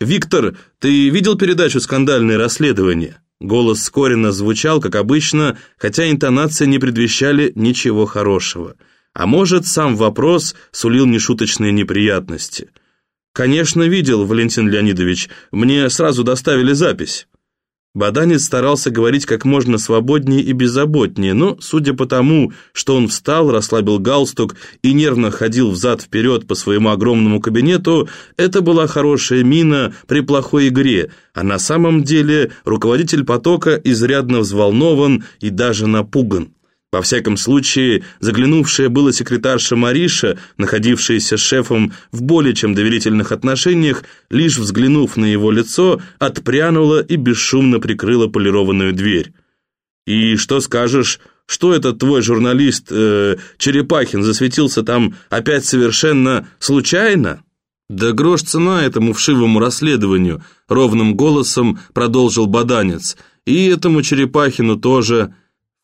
«Виктор, ты видел передачу «Скандальное расследование»?» Голос Скорина звучал, как обычно, хотя интонации не предвещали ничего хорошего. А может, сам вопрос сулил нешуточные неприятности. «Конечно, видел, Валентин Леонидович. Мне сразу доставили запись». Баданец старался говорить как можно свободнее и беззаботнее, но, судя по тому, что он встал, расслабил галстук и нервно ходил взад-вперед по своему огромному кабинету, это была хорошая мина при плохой игре, а на самом деле руководитель потока изрядно взволнован и даже напуган. Во всяком случае, заглянувшая была секретарша Мариша, находившаяся с шефом в более чем доверительных отношениях, лишь взглянув на его лицо, отпрянула и бесшумно прикрыла полированную дверь. «И что скажешь, что этот твой журналист э, Черепахин засветился там опять совершенно случайно?» «Да грош цена этому вшивому расследованию», — ровным голосом продолжил Баданец. «И этому Черепахину тоже...»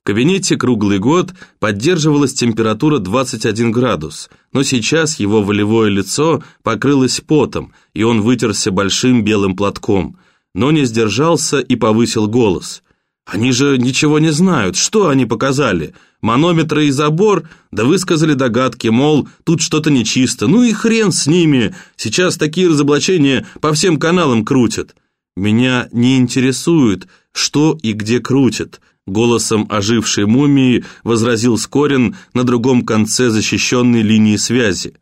Кабинете круглый год поддерживалась температура 21 градус, но сейчас его волевое лицо покрылось потом, и он вытерся большим белым платком, но не сдержался и повысил голос. «Они же ничего не знают, что они показали? Манометры и забор? Да высказали догадки, мол, тут что-то нечисто, ну и хрен с ними, сейчас такие разоблачения по всем каналам крутят». «Меня не интересует, что и где крутят», Голосом ожившей мумии возразил Скорин на другом конце защищенной линии связи.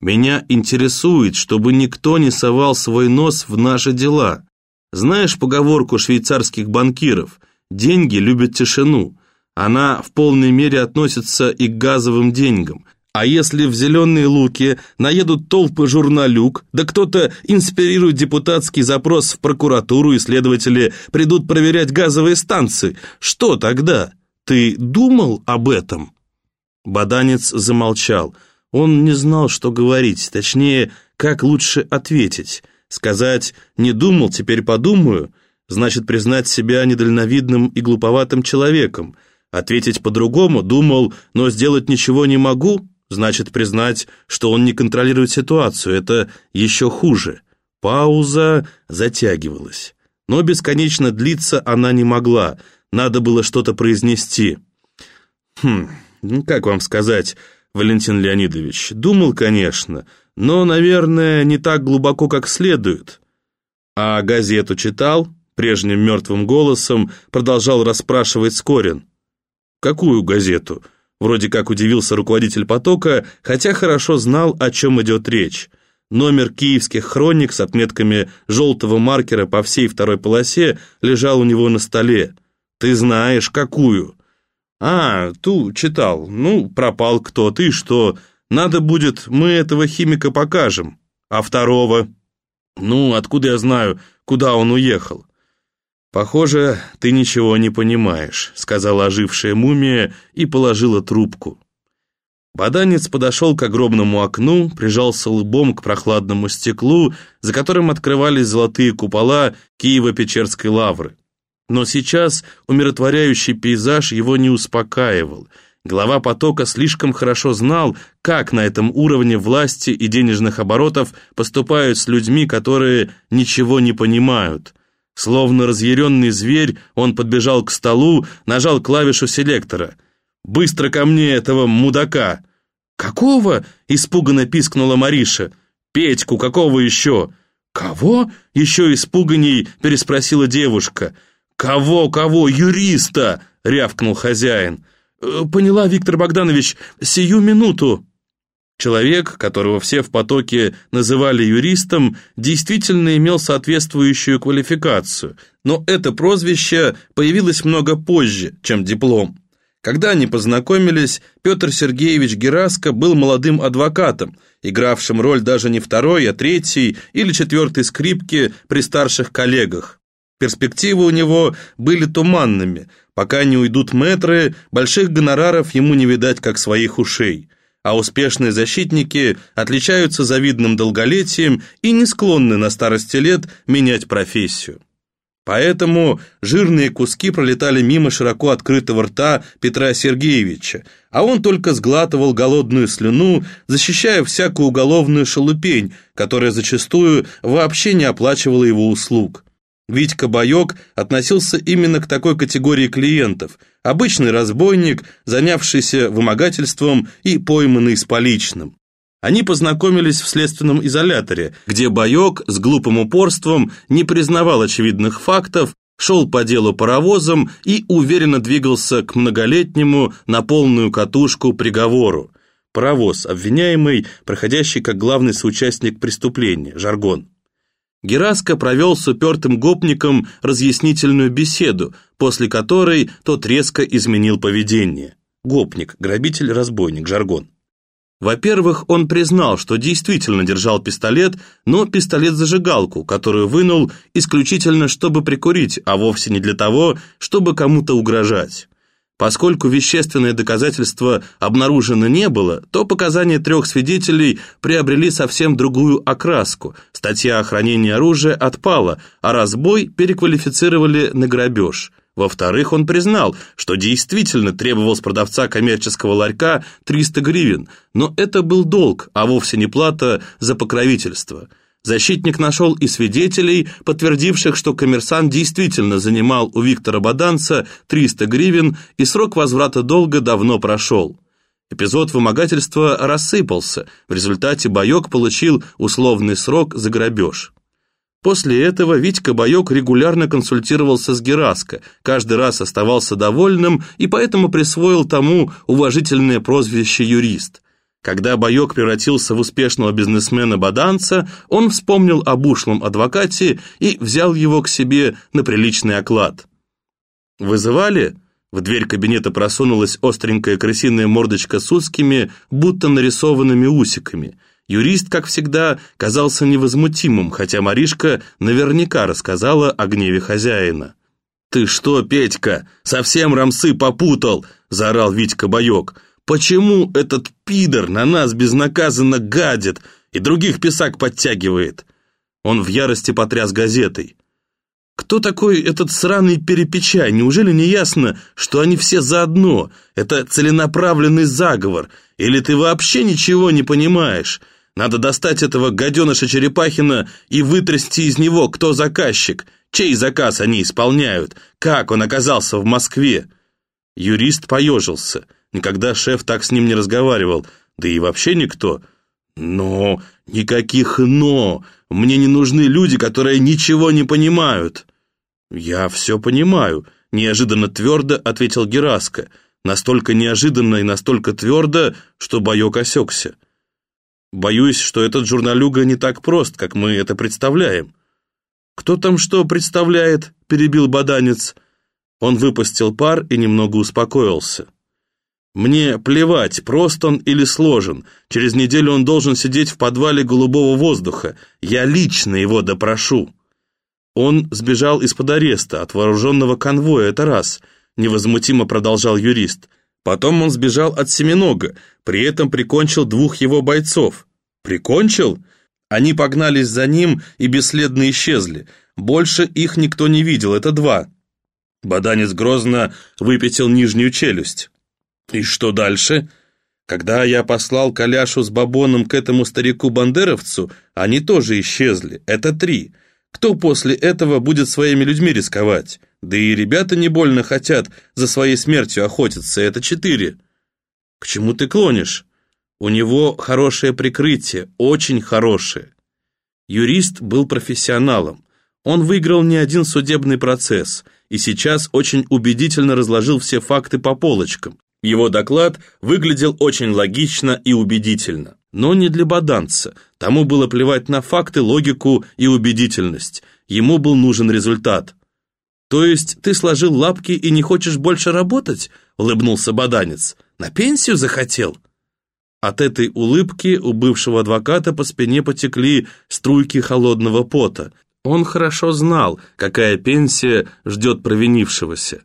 «Меня интересует, чтобы никто не совал свой нос в наши дела. Знаешь поговорку швейцарских банкиров «деньги любят тишину». Она в полной мере относится и к газовым деньгам – а если в зеленые луки наедут толпы журналюк, да кто-то инспирирует депутатский запрос в прокуратуру, и следователи придут проверять газовые станции, что тогда? Ты думал об этом?» Баданец замолчал. Он не знал, что говорить, точнее, как лучше ответить. Сказать «не думал, теперь подумаю» значит признать себя недальновидным и глуповатым человеком. Ответить по-другому «думал, но сделать ничего не могу» Значит, признать, что он не контролирует ситуацию, это еще хуже. Пауза затягивалась. Но бесконечно длиться она не могла, надо было что-то произнести. «Хм, ну как вам сказать, Валентин Леонидович, думал, конечно, но, наверное, не так глубоко, как следует. А газету читал?» Прежним мертвым голосом продолжал расспрашивать Скорин. «Какую газету?» Вроде как удивился руководитель потока, хотя хорошо знал, о чем идет речь. Номер киевских хроник с отметками желтого маркера по всей второй полосе лежал у него на столе. «Ты знаешь, какую?» «А, ту читал. Ну, пропал кто, ты что? Надо будет, мы этого химика покажем. А второго?» «Ну, откуда я знаю, куда он уехал?» «Похоже, ты ничего не понимаешь», — сказала ожившая мумия и положила трубку. Баданец подошел к огромному окну, прижался лбом к прохладному стеклу, за которым открывались золотые купола Киево-Печерской лавры. Но сейчас умиротворяющий пейзаж его не успокаивал. Глава потока слишком хорошо знал, как на этом уровне власти и денежных оборотов поступают с людьми, которые ничего не понимают. Словно разъяренный зверь, он подбежал к столу, нажал клавишу селектора. «Быстро ко мне этого мудака!» «Какого?» — испуганно пискнула Мариша. «Петьку, какого еще?» «Кого?» — еще испуганней переспросила девушка. «Кого, кого? Юриста!» — рявкнул хозяин. «Э, «Поняла, Виктор Богданович, сию минуту!» Человек, которого все в потоке называли юристом, действительно имел соответствующую квалификацию, но это прозвище появилось много позже, чем диплом. Когда они познакомились, Петр Сергеевич Гераско был молодым адвокатом, игравшим роль даже не второй, а третьей или четвертой скрипки при старших коллегах. Перспективы у него были туманными. Пока не уйдут метры, больших гонораров ему не видать, как своих ушей а успешные защитники отличаются завидным долголетием и не склонны на старости лет менять профессию. Поэтому жирные куски пролетали мимо широко открытого рта Петра Сергеевича, а он только сглатывал голодную слюну, защищая всякую уголовную шелупень, которая зачастую вообще не оплачивала его услуг. Витька Боек относился именно к такой категории клиентов, обычный разбойник, занявшийся вымогательством и пойманный с поличным. Они познакомились в следственном изоляторе, где Боек с глупым упорством не признавал очевидных фактов, шел по делу паровозом и уверенно двигался к многолетнему на полную катушку приговору. Паровоз, обвиняемый, проходящий как главный соучастник преступления, жаргон. Гераско провел с упертым гопником разъяснительную беседу, после которой тот резко изменил поведение. Гопник, грабитель, разбойник, жаргон. Во-первых, он признал, что действительно держал пистолет, но пистолет-зажигалку, которую вынул исключительно, чтобы прикурить, а вовсе не для того, чтобы кому-то угрожать. Поскольку вещественное доказательство обнаружено не было, то показания трех свидетелей приобрели совсем другую окраску. Статья о хранении оружия отпала, а разбой переквалифицировали на грабеж – во-вторых, он признал, что действительно требовал с продавца коммерческого ларька 300 гривен, но это был долг, а вовсе не плата за покровительство. Защитник нашел и свидетелей, подтвердивших, что коммерсант действительно занимал у Виктора Баданца 300 гривен, и срок возврата долга давно прошел. Эпизод вымогательства рассыпался, в результате Боек получил условный срок за грабеж. После этого Витька Боек регулярно консультировался с Гераско, каждый раз оставался довольным и поэтому присвоил тому уважительное прозвище «юрист». Когда Боек превратился в успешного бизнесмена-баданца, он вспомнил об ушлом адвокате и взял его к себе на приличный оклад. «Вызывали?» В дверь кабинета просунулась остренькая крысиная мордочка с узкими, будто нарисованными усиками – Юрист, как всегда, казался невозмутимым, хотя Маришка наверняка рассказала о гневе хозяина. «Ты что, Петька, совсем рамсы попутал?» – заорал Витька Боек. «Почему этот пидор на нас безнаказанно гадит и других писак подтягивает?» Он в ярости потряс газетой. «Кто такой этот сраный перепечай? Неужели не ясно, что они все заодно? Это целенаправленный заговор? Или ты вообще ничего не понимаешь?» Надо достать этого гаденыша Черепахина и вытрясти из него, кто заказчик, чей заказ они исполняют, как он оказался в Москве. Юрист поежился. Никогда шеф так с ним не разговаривал, да и вообще никто. Но, никаких «но». Мне не нужны люди, которые ничего не понимают. Я все понимаю, неожиданно твердо ответил Гераско. Настолько неожиданно и настолько твердо, что боек осекся. Боюсь, что этот журналюга не так прост, как мы это представляем. Кто там что представляет? перебил баданец. Он выпустил пар и немного успокоился. Мне плевать, прост он или сложен. Через неделю он должен сидеть в подвале голубого воздуха. Я лично его допрошу. Он сбежал из-под ареста, от вооруженного конвоя, это раз, невозмутимо продолжал юрист. Потом он сбежал от Семенога, при этом прикончил двух его бойцов. Прикончил? Они погнались за ним и бесследно исчезли. Больше их никто не видел, это два. Баданец грозно выпятил нижнюю челюсть. И что дальше? Когда я послал Коляшу с Бабоном к этому старику-бандеровцу, они тоже исчезли. Это три. Кто после этого будет своими людьми рисковать? Да и ребята не больно хотят за своей смертью охотиться. Это четыре. К чему ты клонишь? У него хорошее прикрытие, очень хорошее. Юрист был профессионалом. Он выиграл не один судебный процесс и сейчас очень убедительно разложил все факты по полочкам. Его доклад выглядел очень логично и убедительно. Но не для баданца. Тому было плевать на факты, логику и убедительность. Ему был нужен результат. «То есть ты сложил лапки и не хочешь больше работать?» — улыбнулся баданец. «На пенсию захотел?» От этой улыбки у бывшего адвоката по спине потекли струйки холодного пота. Он хорошо знал, какая пенсия ждет провинившегося.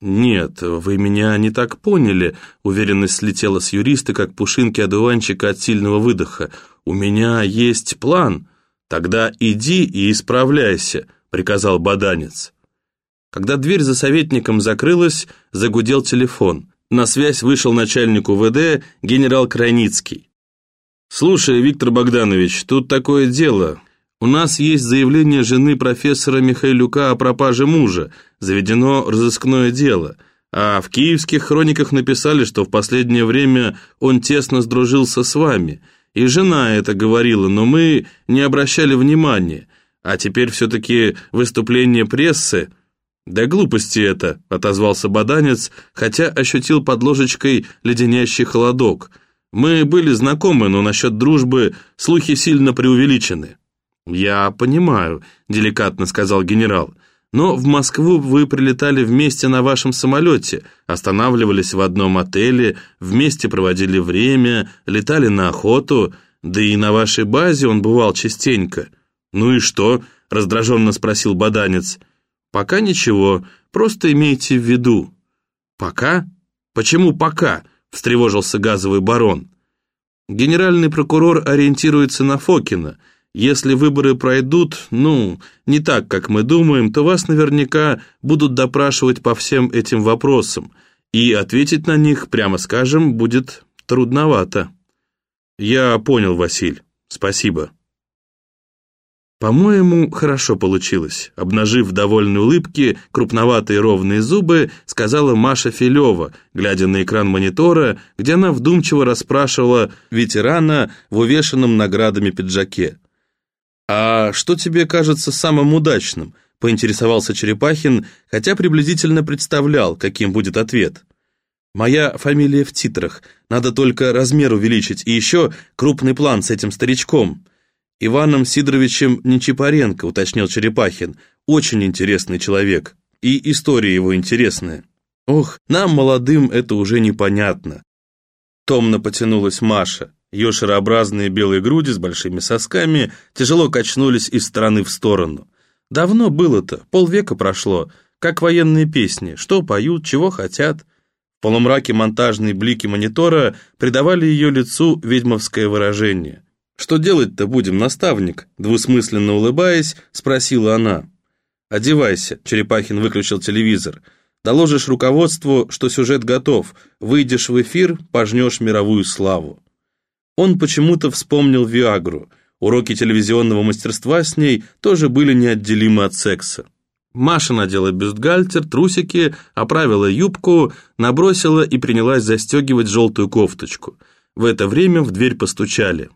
«Нет, вы меня не так поняли», — уверенность слетела с юриста, как пушинки одуванчика от сильного выдоха. «У меня есть план. Тогда иди и исправляйся», — приказал Баданец. Когда дверь за советником закрылась, загудел телефон. На связь вышел начальник УВД генерал Крайницкий. «Слушай, Виктор Богданович, тут такое дело. У нас есть заявление жены профессора Михайлюка о пропаже мужа. Заведено разыскное дело. А в киевских хрониках написали, что в последнее время он тесно сдружился с вами. И жена это говорила, но мы не обращали внимания. А теперь все-таки выступление прессы... «Да глупости это», — отозвался Баданец, хотя ощутил под ложечкой леденящий холодок. «Мы были знакомы, но насчет дружбы слухи сильно преувеличены». «Я понимаю», — деликатно сказал генерал. «Но в Москву вы прилетали вместе на вашем самолете, останавливались в одном отеле, вместе проводили время, летали на охоту, да и на вашей базе он бывал частенько». «Ну и что?» — раздраженно спросил Баданец. «Пока ничего, просто имейте в виду». «Пока? Почему пока?» — встревожился газовый барон. «Генеральный прокурор ориентируется на Фокина. Если выборы пройдут, ну, не так, как мы думаем, то вас наверняка будут допрашивать по всем этим вопросам, и ответить на них, прямо скажем, будет трудновато». «Я понял, Василь. Спасибо». По-моему, хорошо получилось. Обнажив в довольной улыбке крупноватые ровные зубы, сказала Маша Филева, глядя на экран монитора, где она вдумчиво расспрашивала ветерана в увешанном наградами пиджаке. «А что тебе кажется самым удачным?» — поинтересовался Черепахин, хотя приблизительно представлял, каким будет ответ. «Моя фамилия в титрах. Надо только размер увеличить, и еще крупный план с этим старичком». «Иваном Сидоровичем Нечипаренко», — уточнил Черепахин. «Очень интересный человек. И история его интересная». «Ох, нам, молодым, это уже непонятно». Томно потянулась Маша. Ее шарообразные белые груди с большими сосками тяжело качнулись из стороны в сторону. Давно было-то, полвека прошло, как военные песни, что поют, чего хотят. В полумраке монтажные блики монитора придавали ее лицу ведьмовское выражение. «Что делать-то будем, наставник?» Двусмысленно улыбаясь, спросила она. «Одевайся», — Черепахин выключил телевизор. «Доложишь руководству, что сюжет готов. Выйдешь в эфир, пожнешь мировую славу». Он почему-то вспомнил Виагру. Уроки телевизионного мастерства с ней тоже были неотделимы от секса. Маша надела бюстгальтер, трусики, оправила юбку, набросила и принялась застегивать желтую кофточку. В это время в дверь постучали.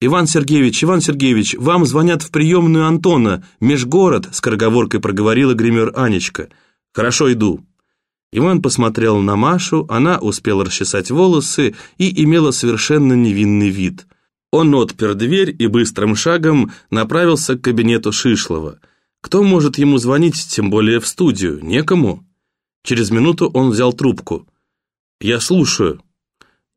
«Иван Сергеевич, Иван Сергеевич, вам звонят в приемную Антона, межгород», скороговоркой проговорила гример Анечка. «Хорошо, иду». Иван посмотрел на Машу, она успела расчесать волосы и имела совершенно невинный вид. Он отпер дверь и быстрым шагом направился к кабинету Шишлова. Кто может ему звонить, тем более в студию? Некому. Через минуту он взял трубку. «Я слушаю».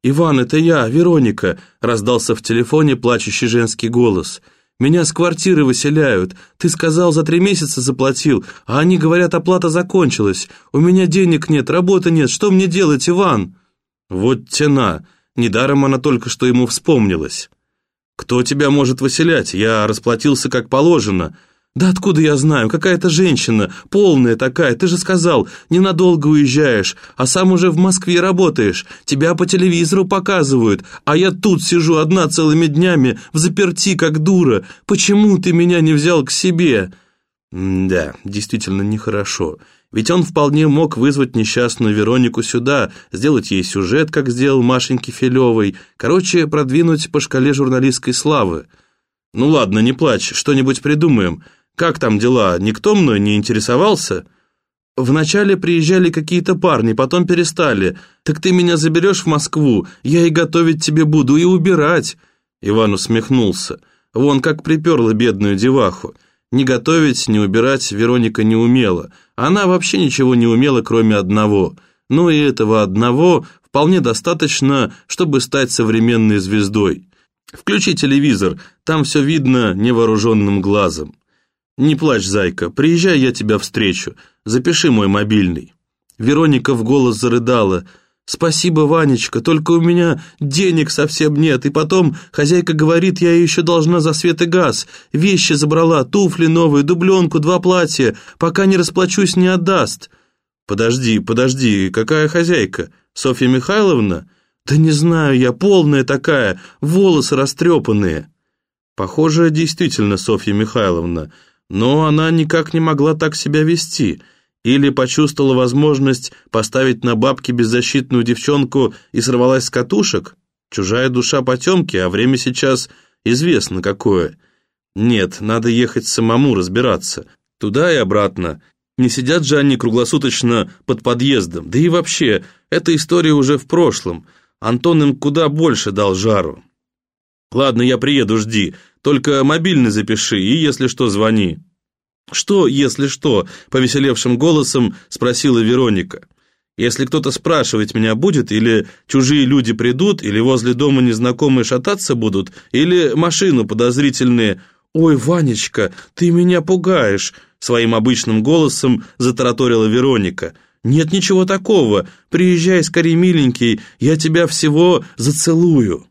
«Иван, это я, Вероника», — раздался в телефоне плачущий женский голос. «Меня с квартиры выселяют. Ты сказал, за три месяца заплатил, а они говорят, оплата закончилась. У меня денег нет, работы нет. Что мне делать, Иван?» «Вот тена. Недаром она только что ему вспомнилась». «Кто тебя может выселять? Я расплатился как положено. «Да откуда я знаю? Какая-то женщина, полная такая, ты же сказал, ненадолго уезжаешь, а сам уже в Москве работаешь, тебя по телевизору показывают, а я тут сижу одна целыми днями, в заперти, как дура. Почему ты меня не взял к себе?» Да, действительно нехорошо. Ведь он вполне мог вызвать несчастную Веронику сюда, сделать ей сюжет, как сделал Машеньке Филевой, короче, продвинуть по шкале журналистской славы. «Ну ладно, не плачь, что-нибудь придумаем». Как там дела? Никто мной не интересовался?» «Вначале приезжали какие-то парни, потом перестали. Так ты меня заберешь в Москву, я и готовить тебе буду, и убирать». Иван усмехнулся. Вон как приперла бедную деваху. Ни готовить, ни убирать Вероника не умела. Она вообще ничего не умела, кроме одного. Но и этого одного вполне достаточно, чтобы стать современной звездой. Включи телевизор, там все видно невооруженным глазом. «Не плачь, зайка, приезжай, я тебя встречу. Запиши мой мобильный». Вероника в голос зарыдала. «Спасибо, Ванечка, только у меня денег совсем нет, и потом хозяйка говорит, я еще должна за свет и газ. Вещи забрала, туфли новые, дубленку, два платья, пока не расплачусь, не отдаст». «Подожди, подожди, какая хозяйка? Софья Михайловна?» «Да не знаю я, полная такая, волосы растрепанные». Похоже, действительно Софья Михайловна, но она никак не могла так себя вести – или почувствовала возможность поставить на бабки беззащитную девчонку и сорвалась с катушек? Чужая душа потемки, а время сейчас известно какое. Нет, надо ехать самому разбираться. Туда и обратно. Не сидят же они круглосуточно под подъездом. Да и вообще, эта история уже в прошлом. Антон им куда больше дал жару. Ладно, я приеду, жди. Только мобильный запиши и, если что, звони. «Что, если что?» — повеселевшим голосом спросила Вероника. «Если кто-то спрашивать меня будет, или чужие люди придут, или возле дома незнакомые шататься будут, или машину подозрительные...» «Ой, Ванечка, ты меня пугаешь!» — своим обычным голосом затараторила Вероника. «Нет ничего такого. Приезжай скорее, миленький, я тебя всего зацелую».